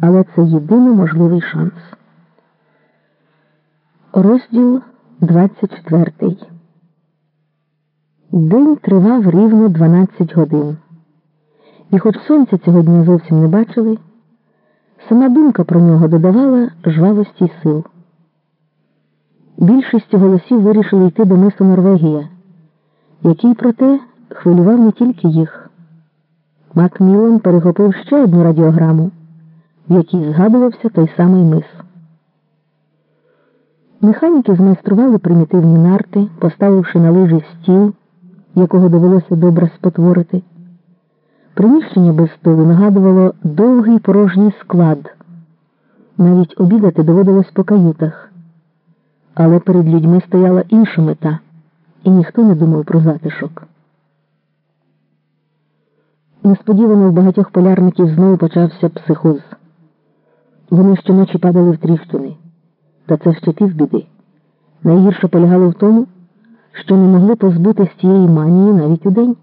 але це єдиний можливий шанс. Розділ 24 День тривав рівно 12 годин. І хоч сонця цього дня зовсім не бачили, сама думка про нього додавала жвавості й сил. Більшість голосів вирішили йти до мису Норвегія, який, проте, хвилював не тільки їх. Макміллан перехопив ще одну радіограму, якій згадувався той самий мис. Механіки змайстрували примітивні нарти, поставивши на лижі стіл, якого довелося добре спотворити. Приміщення без столу нагадувало довгий порожній склад. Навіть обідати доводилось по каютах. Але перед людьми стояла інша мета, і ніхто не думав про затишок. Несподівано в багатьох полярників знову почався психоз. Вони щоночі падали в тріщини. Та це ще півбіди. Найгірше полягало в тому, що не могли позбутися цієї манії навіть у день.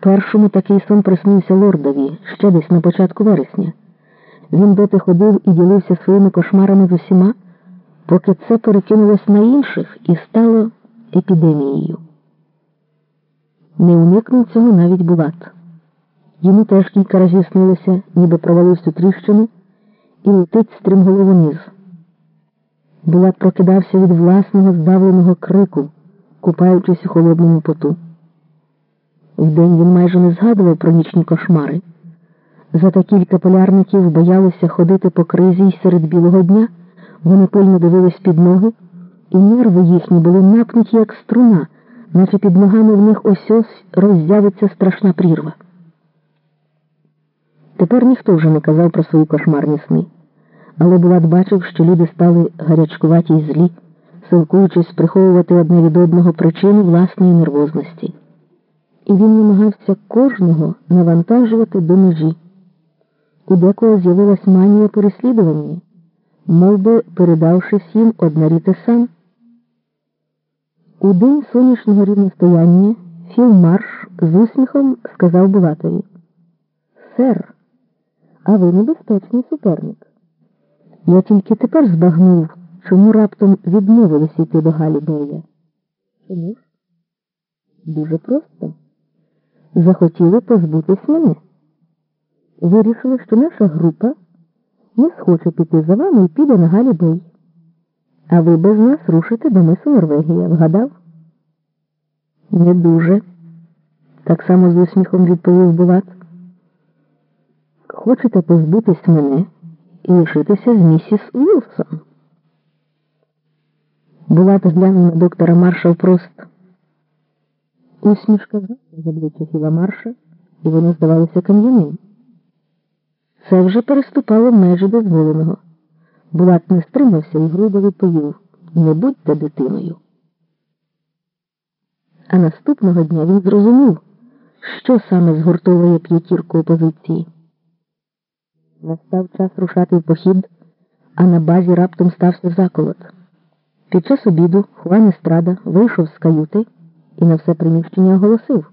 Першому такий сон приснився лордові ще десь на початку вересня. Він доти ходив і ділився своїми кошмарами з усіма, поки це перекинулось на інших і стало епідемією. Не уникнув цього навіть Булат. Йому теж кілька разів снилося, ніби провалився тріщину і летить стрімголово низ. Булат прокидався від власного здавленого крику, купаючись у холодному поту. Вдень він майже не згадував про нічні кошмари. Зато кілька полярників боялися ходити по кризі й серед білого дня, вони пильно дивились під ноги, і нерви їхні були напнуті, як струна, наче під ногами в них ось ось роззявиться страшна прірва. Тепер ніхто вже не казав про свої кошмарні сни але Булат бачив, що люди стали гарячкуваті й злі, силкуючись приховувати одне від одного причину власної нервозності. І він намагався кожного навантажувати до межі. У декого з'явилась манія переслідування, мов би передавшись їм одне те сам. У день сонячного рівностояння Філ Марш з усміхом сказав Булатові Сер, а ви небезпечний суперник. Я тільки тепер збагнув, чому раптом відмовилися йти до Галібея. Чому? Дуже просто. Захотіли позбутись мене. Вирішили, що наша група не схоче піти за вами і піде на Галібей. А ви без нас рушите до мису Норвегія. Вгадав? Не дуже. Так само з усміхом відповів Булат. Хочете позбутись мене? І лишитися з місіс Уілсон. Була глянув на доктора Марша впрост. Усмішка з обличчя Філа Марша, і воно здавалося кам'яним. Це вже переступало межі дозволеного. Булат не стримався і грубо відповів не будьте дитиною. А наступного дня він зрозумів, що саме згуртовує п'ятірку опозиції. Настав час рушати в похід, а на базі раптом стався заколот. Під час обіду Хуан Естрада вийшов з каюти і на все приміщення оголосив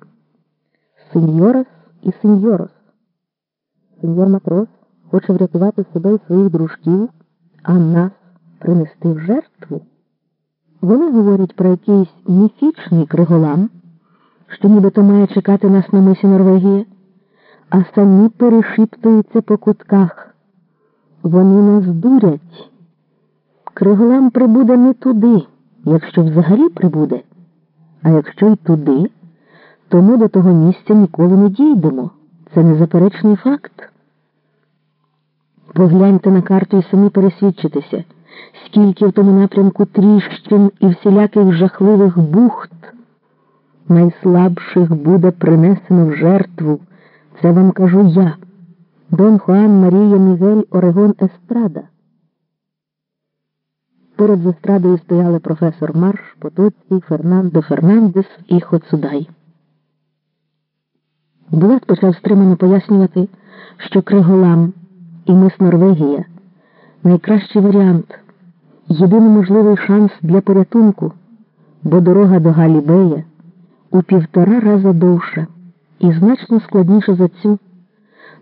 Сеньорас і сеньорос. Сеньор матрос хоче врятувати себе і своїх дружків, а нас принести в жертву. Вони говорять про якийсь міфічний криголам, що нібито має чекати нас на мисі Норвегії а самі перешіптуються по кутках. Вони нас дурять. Криголам прибуде не туди, якщо взагалі прибуде. А якщо й туди, то ми до того місця ніколи не дійдемо. Це незаперечний факт. Погляньте на карту і самі пересвідчитеся, скільки в тому напрямку тріщин і всіляких жахливих бухт. Найслабших буде принесено в жертву. Це вам кажу я, Дон Хуан Марія Мігель Орегон Естрада. Поряд з естрадою стояли професор Марш, Потоцький, Фернандо Фернандес і Хоцудай. Булат почав стримано пояснювати, що Криголам і мис Норвегія найкращий варіант, єдиний можливий шанс для порятунку, бо дорога до Галібея у півтора раза довша і значно складніше за цю.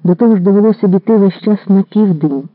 До того ж довелося біти весь час на південь.